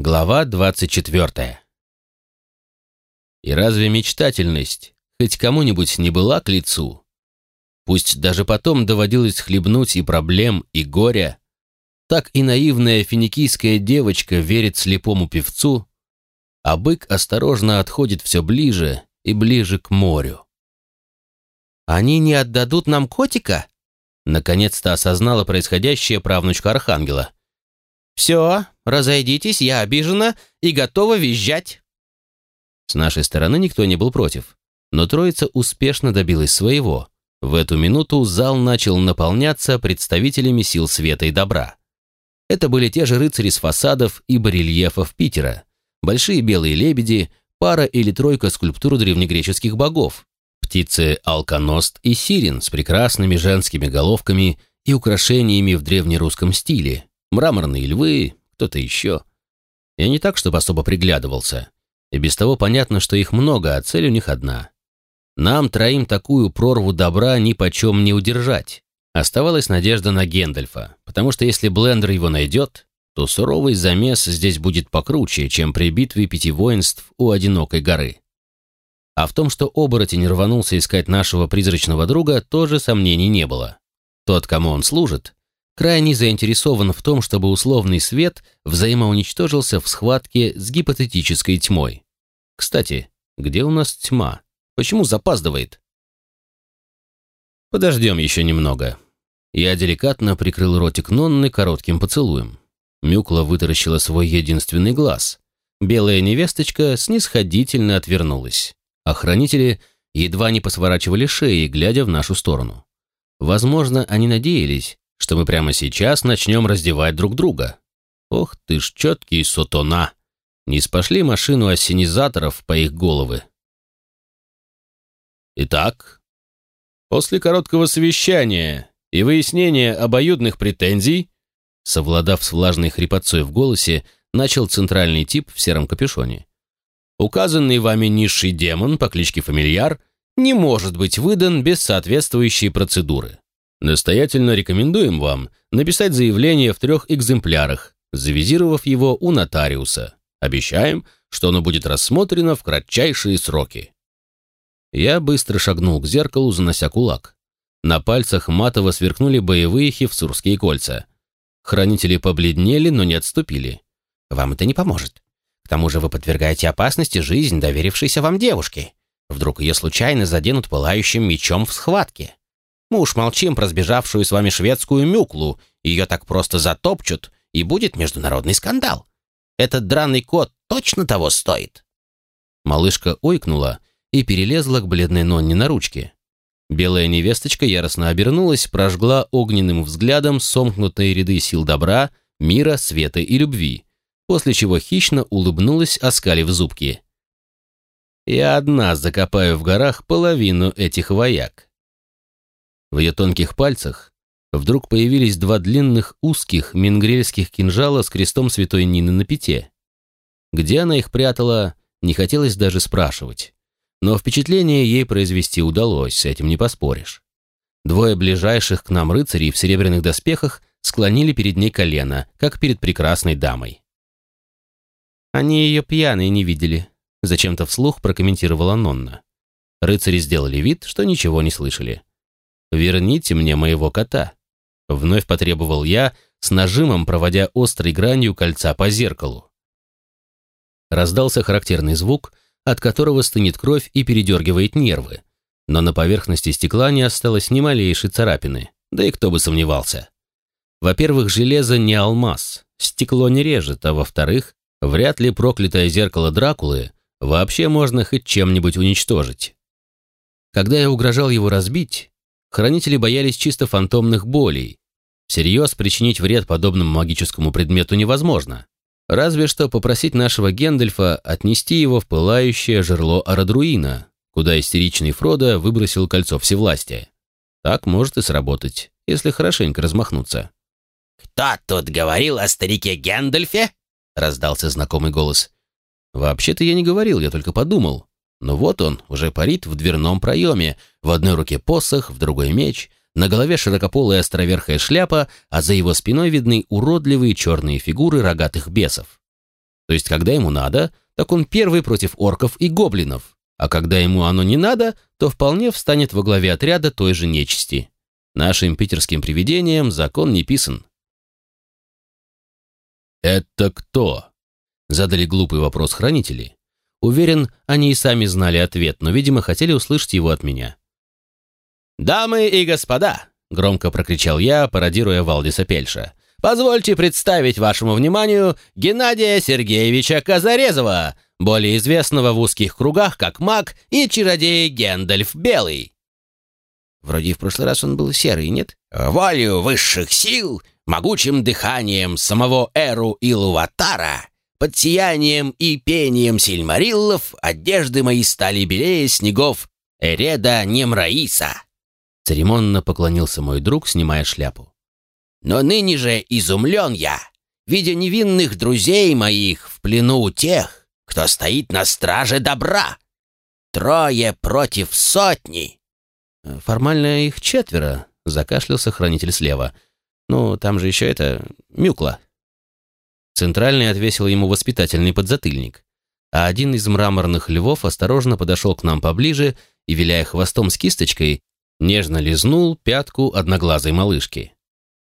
Глава 24. И разве мечтательность хоть кому-нибудь не была к лицу? Пусть даже потом доводилось хлебнуть и проблем, и горя, так и наивная финикийская девочка верит слепому певцу, а бык осторожно отходит все ближе и ближе к морю. «Они не отдадут нам котика?» Наконец-то осознала происходящее правнучка Архангела. «Все, разойдитесь, я обижена и готова визжать». С нашей стороны никто не был против, но троица успешно добилась своего. В эту минуту зал начал наполняться представителями сил света и добра. Это были те же рыцари с фасадов и барельефов Питера, большие белые лебеди, пара или тройка скульптур древнегреческих богов, птицы Алконост и Сирин с прекрасными женскими головками и украшениями в древнерусском стиле, мраморные львы, кто-то еще. Я не так, чтобы особо приглядывался. И без того понятно, что их много, а цель у них одна. Нам троим такую прорву добра ни почем не удержать. Оставалась надежда на Гендальфа, потому что если Блендер его найдет, то суровый замес здесь будет покруче, чем при битве пяти воинств у одинокой горы. А в том, что оборотень рванулся искать нашего призрачного друга, тоже сомнений не было. Тот, кому он служит, крайне заинтересован в том, чтобы условный свет взаимоуничтожился в схватке с гипотетической тьмой. Кстати, где у нас тьма? Почему запаздывает? Подождем еще немного. Я деликатно прикрыл ротик Нонны коротким поцелуем. Мюкла вытаращила свой единственный глаз. Белая невесточка снисходительно отвернулась. Охранители едва не посворачивали шеи, глядя в нашу сторону. Возможно, они надеялись, что мы прямо сейчас начнем раздевать друг друга. Ох ты ж четкий сотона! Не спошли машину ассенизаторов по их головы. Итак, после короткого совещания и выяснения обоюдных претензий, совладав с влажной хрипотцой в голосе, начал центральный тип в сером капюшоне. Указанный вами низший демон по кличке Фамильяр не может быть выдан без соответствующей процедуры. Настоятельно рекомендуем вам написать заявление в трех экземплярах, завизировав его у нотариуса. Обещаем, что оно будет рассмотрено в кратчайшие сроки. Я быстро шагнул к зеркалу, занося кулак. На пальцах матово сверкнули боевые хевсурские кольца. Хранители побледнели, но не отступили. «Вам это не поможет. К тому же вы подвергаете опасности жизнь доверившейся вам девушки. Вдруг ее случайно заденут пылающим мечом в схватке. Мы уж молчим про сбежавшую с вами шведскую мюклу. Ее так просто затопчут, и будет международный скандал. Этот драный кот точно того стоит». Малышка ойкнула и перелезла к бледной Нонне на ручке. Белая невесточка яростно обернулась, прожгла огненным взглядом сомкнутые ряды сил добра, мира, света и любви, после чего хищно улыбнулась, оскалив зубки. «Я одна закопаю в горах половину этих вояк. В ее тонких пальцах вдруг появились два длинных узких мингрельских кинжала с крестом святой Нины на пяте. Где она их прятала, не хотелось даже спрашивать. Но впечатление ей произвести удалось, с этим не поспоришь. Двое ближайших к нам рыцарей в серебряных доспехах склонили перед ней колено, как перед прекрасной дамой. «Они ее пьяной не видели», — зачем-то вслух прокомментировала Нонна. Рыцари сделали вид, что ничего не слышали. «Верните мне моего кота», — вновь потребовал я, с нажимом проводя острой гранью кольца по зеркалу. Раздался характерный звук, от которого стынет кровь и передергивает нервы, но на поверхности стекла не осталось ни малейшей царапины, да и кто бы сомневался. Во-первых, железо не алмаз, стекло не режет, а во-вторых, вряд ли проклятое зеркало Дракулы вообще можно хоть чем-нибудь уничтожить. Когда я угрожал его разбить, Хранители боялись чисто фантомных болей. Всерьез причинить вред подобному магическому предмету невозможно. Разве что попросить нашего Гендельфа отнести его в пылающее жерло Арадруина, куда истеричный Фродо выбросил кольцо всевластия. Так может и сработать, если хорошенько размахнуться. «Кто тут говорил о старике Гендельфе?» — раздался знакомый голос. «Вообще-то я не говорил, я только подумал. Но вот он уже парит в дверном проеме, в одной руке посох, в другой меч, на голове широкополая островерхая шляпа, а за его спиной видны уродливые черные фигуры рогатых бесов. То есть, когда ему надо, так он первый против орков и гоблинов, а когда ему оно не надо, то вполне встанет во главе отряда той же нечисти. Нашим питерским привидениям закон не писан. «Это кто?» — задали глупый вопрос хранители. Уверен, они и сами знали ответ, но, видимо, хотели услышать его от меня. «Дамы и господа!» — громко прокричал я, пародируя Валдиса Пельша. «Позвольте представить вашему вниманию Геннадия Сергеевича Казарезова, более известного в узких кругах как маг и чародей Гендальф Белый». Вроде в прошлый раз он был серый, нет? «Волю высших сил, могучим дыханием самого Эру Илуватара, под сиянием и пением сильмариллов одежды мои стали белее снегов Эреда Немраиса». Церемонно поклонился мой друг, снимая шляпу. «Но ныне же изумлен я, видя невинных друзей моих в плену у тех, кто стоит на страже добра. Трое против сотни». «Формально их четверо», — закашлялся хранитель слева. «Ну, там же еще это... Мюкла». Центральный отвесил ему воспитательный подзатыльник, а один из мраморных львов осторожно подошел к нам поближе и, виляя хвостом с кисточкой, нежно лизнул пятку одноглазой малышки.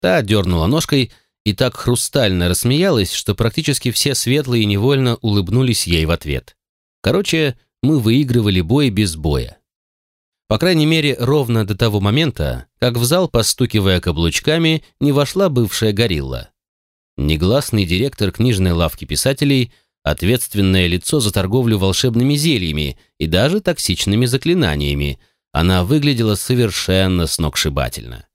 Та дернула ножкой и так хрустально рассмеялась, что практически все светлые невольно улыбнулись ей в ответ. Короче, мы выигрывали бой без боя. По крайней мере, ровно до того момента, как в зал, постукивая каблучками, не вошла бывшая горилла. Негласный директор книжной лавки писателей, ответственное лицо за торговлю волшебными зельями и даже токсичными заклинаниями – она выглядела совершенно сногсшибательно.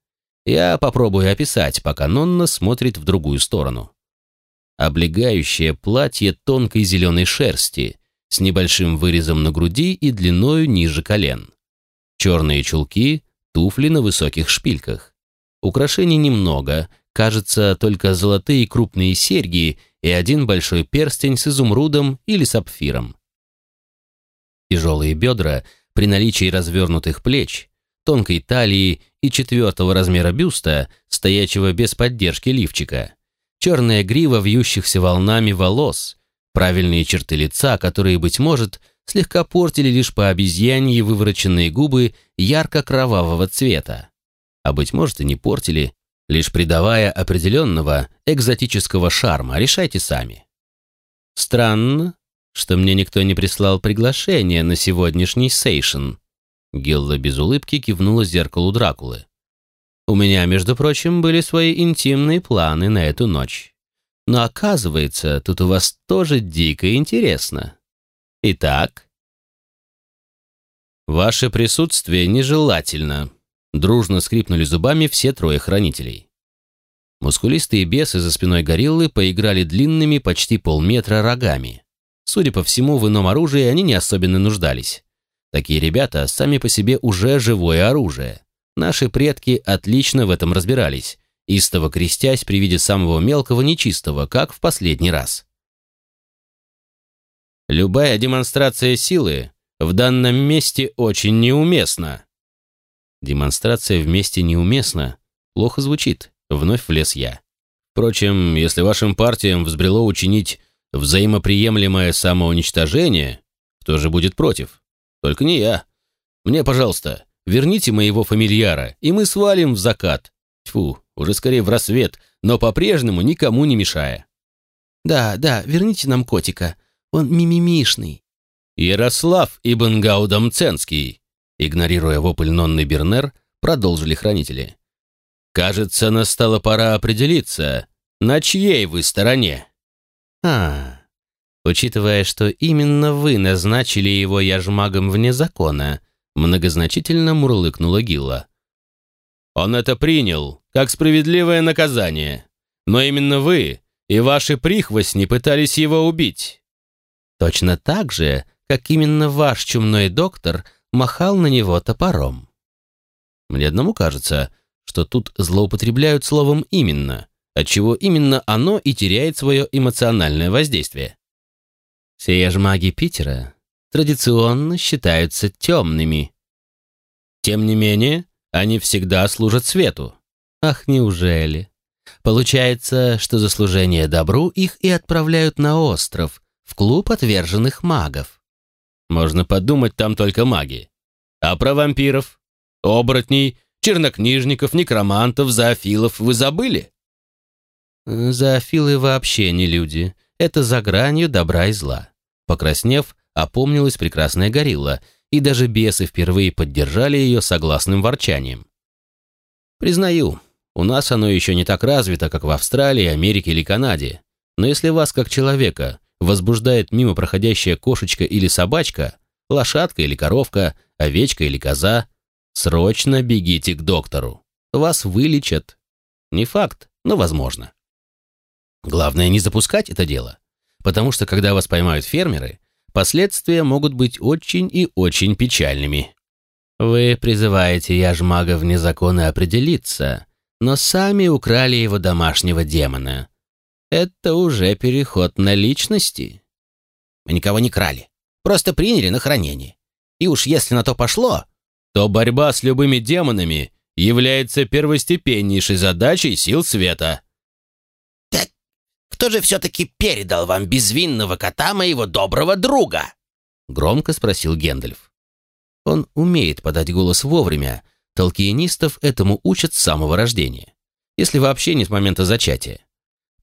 Я попробую описать, пока Нонна смотрит в другую сторону. Облегающее платье тонкой зеленой шерсти с небольшим вырезом на груди и длиною ниже колен. Черные чулки, туфли на высоких шпильках. Украшений немного, кажется, только золотые крупные серьги и один большой перстень с изумрудом или сапфиром. Тяжелые бедра при наличии развернутых плеч, тонкой талии и четвертого размера бюста, стоячего без поддержки лифчика, черная грива вьющихся волнами волос, правильные черты лица, которые, быть может, слегка портили лишь по обезьянье вывороченные губы ярко-кровавого цвета, а, быть может, и не портили, лишь придавая определенного экзотического шарма, решайте сами. Странно, что мне никто не прислал приглашение на сегодняшний сейшн». Гилла без улыбки кивнула зеркалу Дракулы. «У меня, между прочим, были свои интимные планы на эту ночь. Но оказывается, тут у вас тоже дико интересно. Итак...» «Ваше присутствие нежелательно», — дружно скрипнули зубами все трое хранителей. Мускулистые бесы за спиной гориллы поиграли длинными почти полметра рогами. Судя по всему, в ином оружии они не особенно нуждались. Такие ребята сами по себе уже живое оружие. Наши предки отлично в этом разбирались, истово крестясь при виде самого мелкого нечистого, как в последний раз. Любая демонстрация силы в данном месте очень неуместна. Демонстрация вместе неуместна. Плохо звучит. Вновь влез я. Впрочем, если вашим партиям взбрело учинить взаимоприемлемое самоуничтожение, кто же будет против? Только не я. Мне, пожалуйста, верните моего фамильяра, и мы свалим в закат. Тьфу, уже скорее в рассвет, но по-прежнему никому не мешая. Да, да, верните нам котика. Он мимимишный. Ярослав Ибн Гаудамценский, игнорируя вопль Нонны Бернер, продолжили хранители. Кажется, настала пора определиться, на чьей вы стороне. А, учитывая, что именно вы назначили его яжмагом вне закона, многозначительно мурлыкнула Гилла. Он это принял, как справедливое наказание. Но именно вы и ваши прихвостни пытались его убить. Точно так же, как именно ваш чумной доктор махал на него топором. Мне одному кажется, что тут злоупотребляют словом «именно», отчего именно оно и теряет свое эмоциональное воздействие. Все же маги Питера традиционно считаются темными. Тем не менее, они всегда служат свету. Ах, неужели? Получается, что за служение добру их и отправляют на остров, в клуб отверженных магов. Можно подумать, там только маги. А про вампиров, оборотней, чернокнижников, некромантов, зоофилов вы забыли? Зоофилы вообще не люди. Это за гранью добра и зла. Покраснев, опомнилась прекрасная горилла, и даже бесы впервые поддержали ее согласным ворчанием. Признаю, у нас оно еще не так развито, как в Австралии, Америке или Канаде. Но если вас, как человека, возбуждает мимо проходящая кошечка или собачка, лошадка или коровка, овечка или коза, срочно бегите к доктору. Вас вылечат. Не факт, но возможно. Главное не запускать это дело, потому что когда вас поймают фермеры, последствия могут быть очень и очень печальными. Вы призываете яжмага вне закона определиться, но сами украли его домашнего демона. Это уже переход на личности. Мы никого не крали, просто приняли на хранение. И уж если на то пошло, то борьба с любыми демонами является первостепеннейшей задачей сил света. Так кто же все-таки передал вам безвинного кота моего доброго друга? Громко спросил Гендальф. Он умеет подать голос вовремя, толкиенистов этому учат с самого рождения, если вообще не с момента зачатия.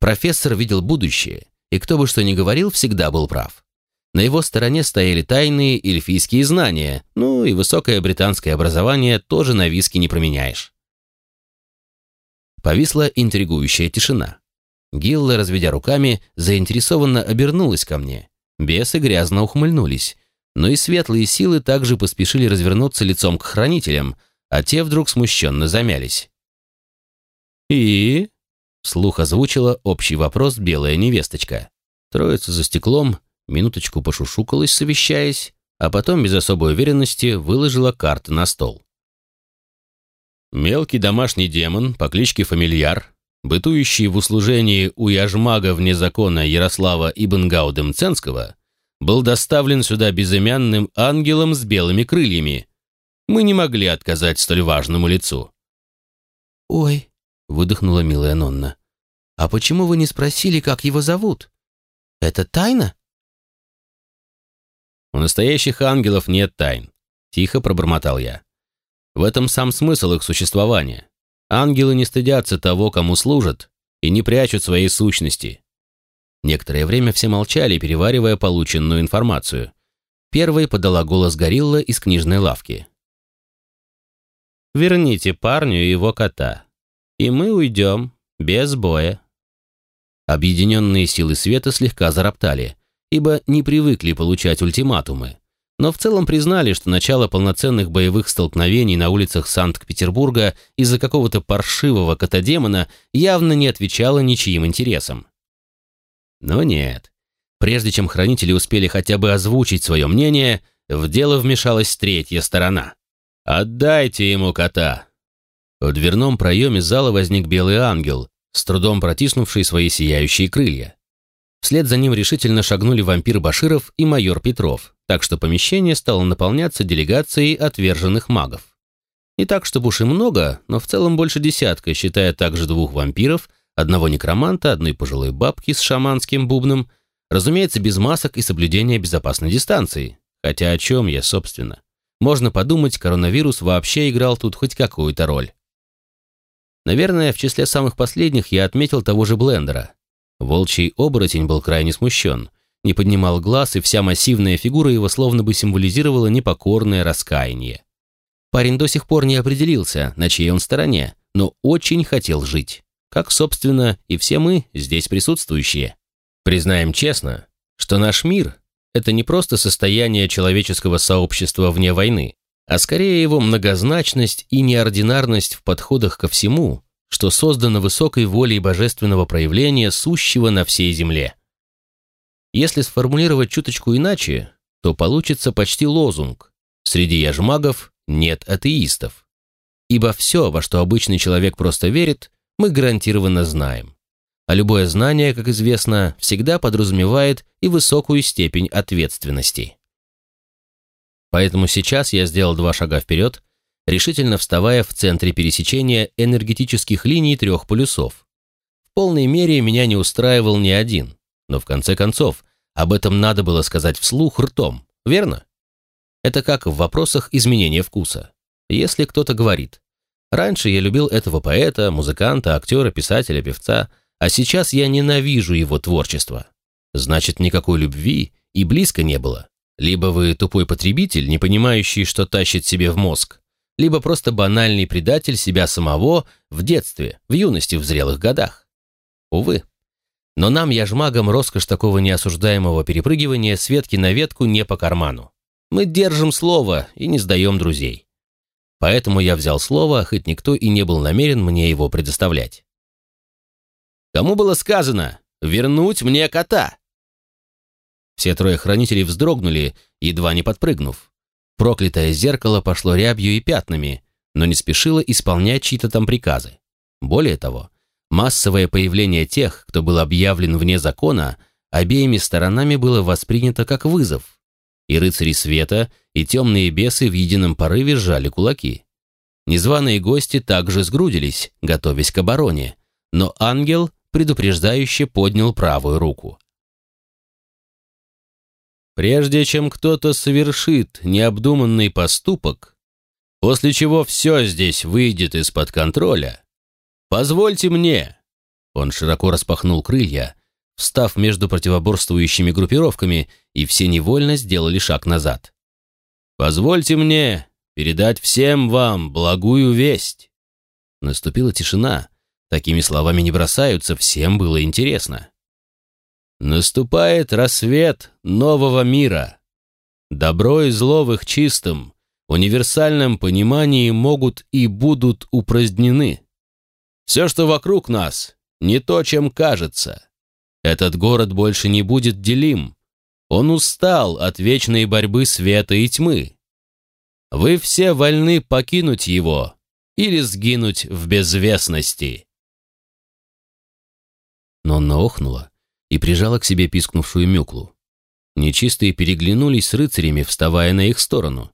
Профессор видел будущее, и кто бы что ни говорил, всегда был прав. На его стороне стояли тайные эльфийские знания, ну и высокое британское образование тоже на виски не променяешь. Повисла интригующая тишина. Гилла, разведя руками, заинтересованно обернулась ко мне. Бесы грязно ухмыльнулись, но и светлые силы также поспешили развернуться лицом к хранителям, а те вдруг смущенно замялись. «И?» Вслух озвучила общий вопрос белая невесточка. Троица за стеклом минуточку пошушукалась, совещаясь, а потом без особой уверенности выложила карты на стол. Мелкий домашний демон по кличке Фамильяр, бытующий в услужении у яжмага вне закона Ярослава Ибнгаудем Ценского, был доставлен сюда безымянным ангелом с белыми крыльями. Мы не могли отказать столь важному лицу. «Ой», — выдохнула милая Нонна. «А почему вы не спросили, как его зовут? Это тайна?» «У настоящих ангелов нет тайн», — тихо пробормотал я. «В этом сам смысл их существования. Ангелы не стыдятся того, кому служат, и не прячут своей сущности». Некоторое время все молчали, переваривая полученную информацию. Первой подала голос горилла из книжной лавки. «Верните парню его кота и мы уйдем без боя». Объединенные силы света слегка зароптали, ибо не привыкли получать ультиматумы, но в целом признали, что начало полноценных боевых столкновений на улицах Санкт-Петербурга из-за какого-то паршивого кота-демона явно не отвечало ничьим интересам. Но нет. Прежде чем хранители успели хотя бы озвучить свое мнение, в дело вмешалась третья сторона. «Отдайте ему кота!» В дверном проеме зала возник белый ангел, с трудом протиснувший свои сияющие крылья. Вслед за ним решительно шагнули вампир Баширов и майор Петров, так что помещение стало наполняться делегацией отверженных магов. Не так, чтобы уж и много, но в целом больше десятка, считая также двух вампиров, одного некроманта, одной пожилой бабки с шаманским бубном, разумеется, без масок и соблюдения безопасной дистанции. Хотя о чем я, собственно? Можно подумать, коронавирус вообще играл тут хоть какую-то роль. Наверное, в числе самых последних я отметил того же Блендера. Волчий оборотень был крайне смущен, не поднимал глаз, и вся массивная фигура его словно бы символизировала непокорное раскаяние. Парень до сих пор не определился, на чьей он стороне, но очень хотел жить. Как, собственно, и все мы, здесь присутствующие. Признаем честно, что наш мир — это не просто состояние человеческого сообщества вне войны, а скорее его многозначность и неординарность в подходах ко всему, что создано высокой волей божественного проявления, сущего на всей земле. Если сформулировать чуточку иначе, то получится почти лозунг «Среди яжмагов нет атеистов». Ибо все, во что обычный человек просто верит, мы гарантированно знаем. А любое знание, как известно, всегда подразумевает и высокую степень ответственности. Поэтому сейчас я сделал два шага вперед, решительно вставая в центре пересечения энергетических линий трех полюсов. полной мере меня не устраивал ни один. Но в конце концов, об этом надо было сказать вслух ртом, верно? Это как в вопросах изменения вкуса. Если кто-то говорит, раньше я любил этого поэта, музыканта, актера, писателя, певца, а сейчас я ненавижу его творчество. Значит, никакой любви и близко не было. Либо вы тупой потребитель, не понимающий, что тащит себе в мозг, либо просто банальный предатель себя самого в детстве, в юности, в зрелых годах. Увы. Но нам, яжмагам, роскошь такого неосуждаемого перепрыгивания с ветки на ветку не по карману. Мы держим слово и не сдаем друзей. Поэтому я взял слово, хоть никто и не был намерен мне его предоставлять. Кому было сказано «вернуть мне кота»? Все трое хранителей вздрогнули, едва не подпрыгнув. Проклятое зеркало пошло рябью и пятнами, но не спешило исполнять чьи-то там приказы. Более того, массовое появление тех, кто был объявлен вне закона, обеими сторонами было воспринято как вызов. И рыцари света, и темные бесы в едином порыве сжали кулаки. Незваные гости также сгрудились, готовясь к обороне, но ангел предупреждающе поднял правую руку. Прежде чем кто-то совершит необдуманный поступок, после чего все здесь выйдет из-под контроля, позвольте мне, он широко распахнул крылья, встав между противоборствующими группировками, и все невольно сделали шаг назад. «Позвольте мне передать всем вам благую весть». Наступила тишина. Такими словами не бросаются, всем было интересно. Наступает рассвет нового мира. Добро и зло в их чистом, универсальном понимании могут и будут упразднены. Все, что вокруг нас, не то, чем кажется. Этот город больше не будет делим. Он устал от вечной борьбы света и тьмы. Вы все вольны покинуть его или сгинуть в безвестности. Но она охнула и прижала к себе пискнувшую мюклу. Нечистые переглянулись с рыцарями, вставая на их сторону.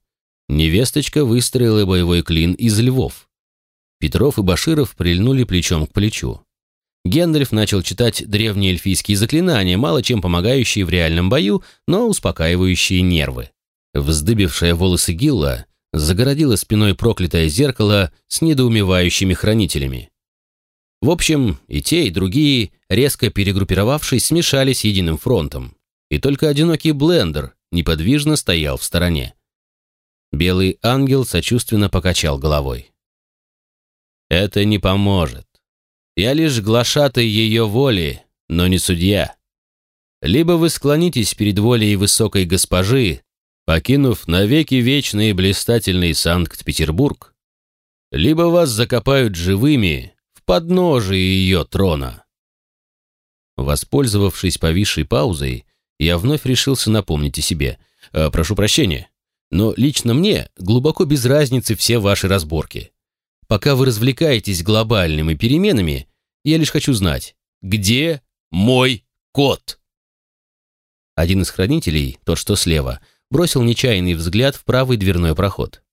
Невесточка выстроила боевой клин из львов. Петров и Баширов прильнули плечом к плечу. Гендальф начал читать древние эльфийские заклинания, мало чем помогающие в реальном бою, но успокаивающие нервы. Вздыбившая волосы Гилла загородила спиной проклятое зеркало с недоумевающими хранителями. В общем, и те, и другие, резко перегруппировавшись, смешались единым фронтом. И только одинокий блендер неподвижно стоял в стороне. Белый ангел сочувственно покачал головой. «Это не поможет. Я лишь глашатай ее воли, но не судья. Либо вы склонитесь перед волей высокой госпожи, покинув навеки вечный и блистательный Санкт-Петербург, либо вас закопают живыми подножие ее трона. Воспользовавшись повисшей паузой, я вновь решился напомнить о себе. Э, прошу прощения, но лично мне глубоко без разницы все ваши разборки. Пока вы развлекаетесь глобальными переменами, я лишь хочу знать, где мой кот? Один из хранителей, тот, что слева, бросил нечаянный взгляд в правый дверной проход.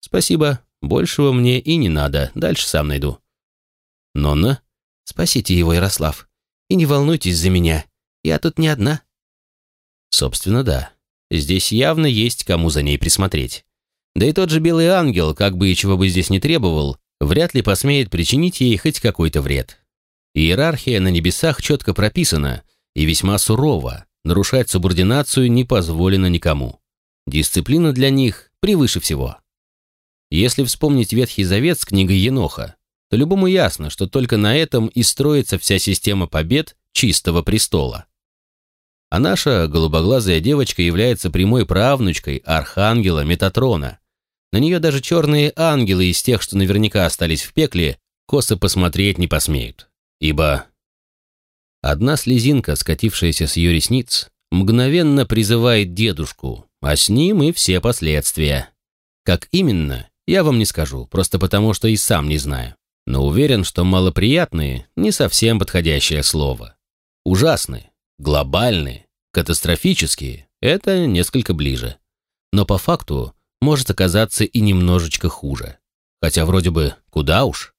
Спасибо, большего мне и не надо, дальше сам найду. «Нонна?» «Спасите его, Ярослав. И не волнуйтесь за меня. Я тут не одна». Собственно, да. Здесь явно есть кому за ней присмотреть. Да и тот же белый ангел, как бы и чего бы здесь не требовал, вряд ли посмеет причинить ей хоть какой-то вред. Иерархия на небесах четко прописана и весьма сурова. Нарушать субординацию не позволено никому. Дисциплина для них превыше всего. Если вспомнить Ветхий Завет с книгой Еноха, то любому ясно, что только на этом и строится вся система побед чистого престола. А наша голубоглазая девочка является прямой правнучкой архангела Метатрона. На нее даже черные ангелы из тех, что наверняка остались в пекле, косо посмотреть не посмеют. Ибо одна слезинка, скатившаяся с ее ресниц, мгновенно призывает дедушку, а с ним и все последствия. Как именно, я вам не скажу, просто потому что и сам не знаю но уверен, что малоприятные – не совсем подходящее слово. Ужасные, глобальные, катастрофические – это несколько ближе. Но по факту может оказаться и немножечко хуже. Хотя вроде бы куда уж.